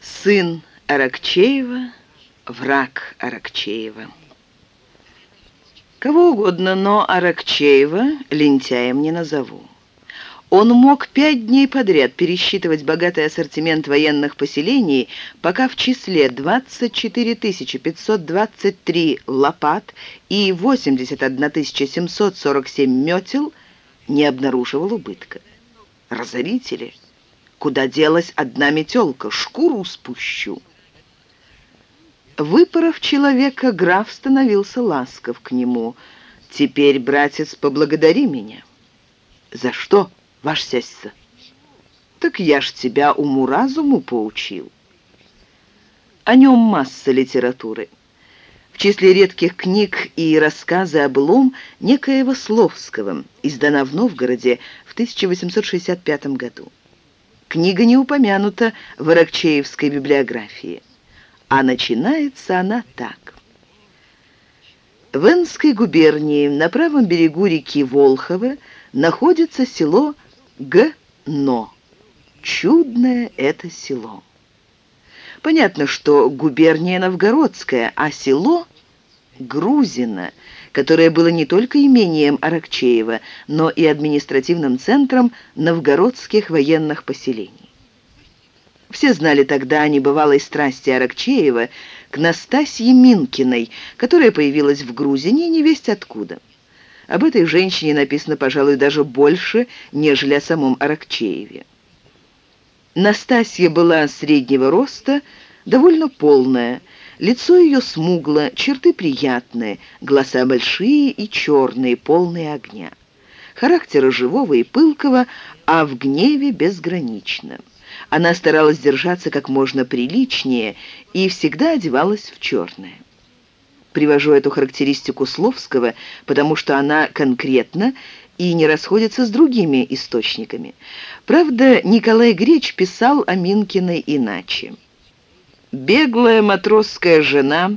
Сын Аракчеева, враг Аракчеева. Кого угодно, но Аракчеева лентяем не назову. Он мог пять дней подряд пересчитывать богатый ассортимент военных поселений, пока в числе 24 523 лопат и 81 747 метел не обнаруживал убытка. Разорители! Куда делась одна метелка? Шкуру спущу. Выпоров человека, граф становился ласков к нему. «Теперь, братец, поблагодари меня». «За что?» ваш сестья. Так я ж тебя уму-разуму поучил. О нем масса литературы. В числе редких книг и рассказы о былом некоего Словского, издана в Новгороде в 1865 году. Книга не упомянута в Аракчеевской библиографии, а начинается она так. В Энской губернии на правом берегу реки Волхова находится село Г-но. Чудное это село. Понятно, что губерния Новгородская, а село Грузино, которое было не только имением Аракчеева, но и административным центром новгородских военных поселений. Все знали тогда о небывалой страсти Аракчеева к Настасье Минкиной, которая появилась в Грузине не весть откуда. Об этой женщине написано, пожалуй, даже больше, нежели о самом Аракчееве. Настасья была среднего роста, довольно полная, лицо ее смугло, черты приятные, глаза большие и черные, полные огня. Характера живого и пылкого, а в гневе безгранично. Она старалась держаться как можно приличнее и всегда одевалась в черное. Привожу эту характеристику Словского, потому что она конкретна и не расходится с другими источниками. Правда, Николай Греч писал о Минкиной иначе. «Беглая матросская жена,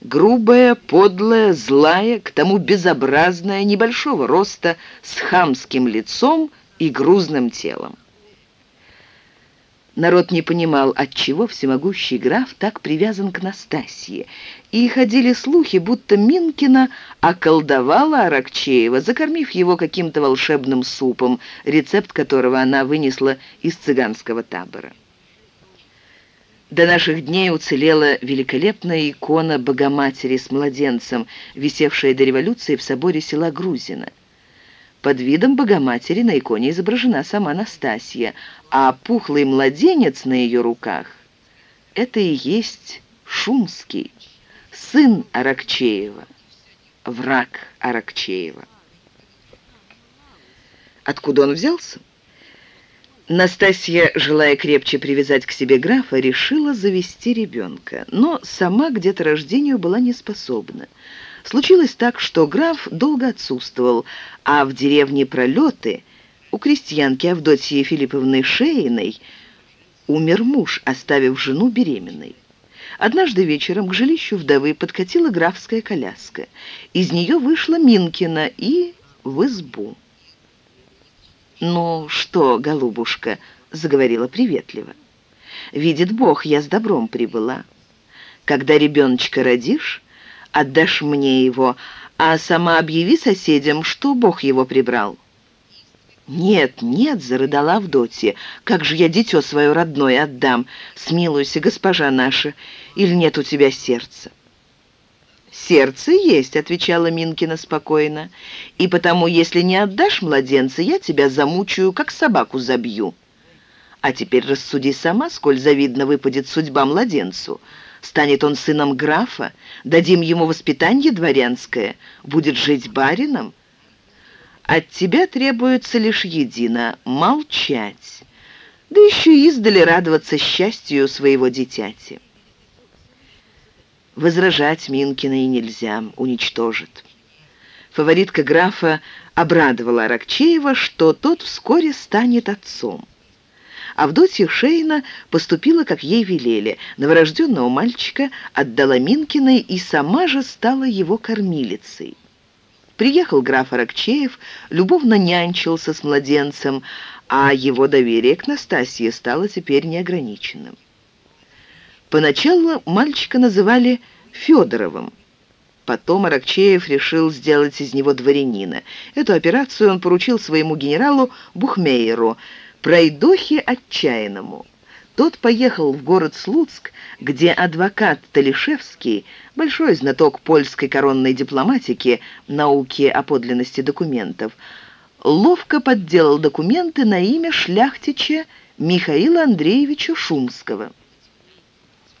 грубая, подлая, злая, к тому безобразная, небольшого роста, с хамским лицом и грузным телом. Народ не понимал, отчего всемогущий граф так привязан к Настасье, и ходили слухи, будто Минкина околдовала Аракчеева, закормив его каким-то волшебным супом, рецепт которого она вынесла из цыганского табора. До наших дней уцелела великолепная икона Богоматери с младенцем, висевшая до революции в соборе села Грузино. Под видом Богоматери на иконе изображена сама Настасья, а пухлый младенец на ее руках — это и есть Шумский, сын Аракчеева, враг Аракчеева. Откуда он взялся? Настасья, желая крепче привязать к себе графа, решила завести ребенка, но сама к деторождению была не способна. Случилось так, что граф долго отсутствовал, а в деревне Пролеты у крестьянки Авдотьи Филипповны Шеиной умер муж, оставив жену беременной. Однажды вечером к жилищу вдовы подкатила графская коляска. Из нее вышла Минкина и в избу. «Ну что, голубушка?» — заговорила приветливо. «Видит Бог, я с добром прибыла. Когда ребеночка родишь, отдашь мне его, а сама объяви соседям, что Бог его прибрал». «Нет, нет», — зарыдала Авдотья, — «как же я дитё свое родное отдам? Смилуйся, госпожа наша, или нет у тебя сердца?» «Сердце есть», — отвечала Минкина спокойно, «и потому, если не отдашь младенца, я тебя замучаю, как собаку забью. А теперь рассуди сама, сколь завидно выпадет судьба младенцу». Станет он сыном графа, дадим ему воспитание дворянское, будет жить барином. От тебя требуется лишь едино — молчать, да еще издали радоваться счастью своего дитяти. Возражать Минкина и нельзя, уничтожит. Фаворитка графа обрадовала Аракчеева, что тот вскоре станет отцом. Авдотья Шейна поступила, как ей велели. Новорожденного мальчика отдала Минкиной и сама же стала его кормилицей. Приехал граф Аракчеев, любовно нянчился с младенцем, а его доверие к Настасье стало теперь неограниченным. Поначалу мальчика называли Федоровым. Потом Аракчеев решил сделать из него дворянина. Эту операцию он поручил своему генералу Бухмейеру, пройдохе отчаянному. Тот поехал в город Слуцк, где адвокат Талишевский, большой знаток польской коронной дипломатики, науки о подлинности документов, ловко подделал документы на имя шляхтича Михаила Андреевича Шумского.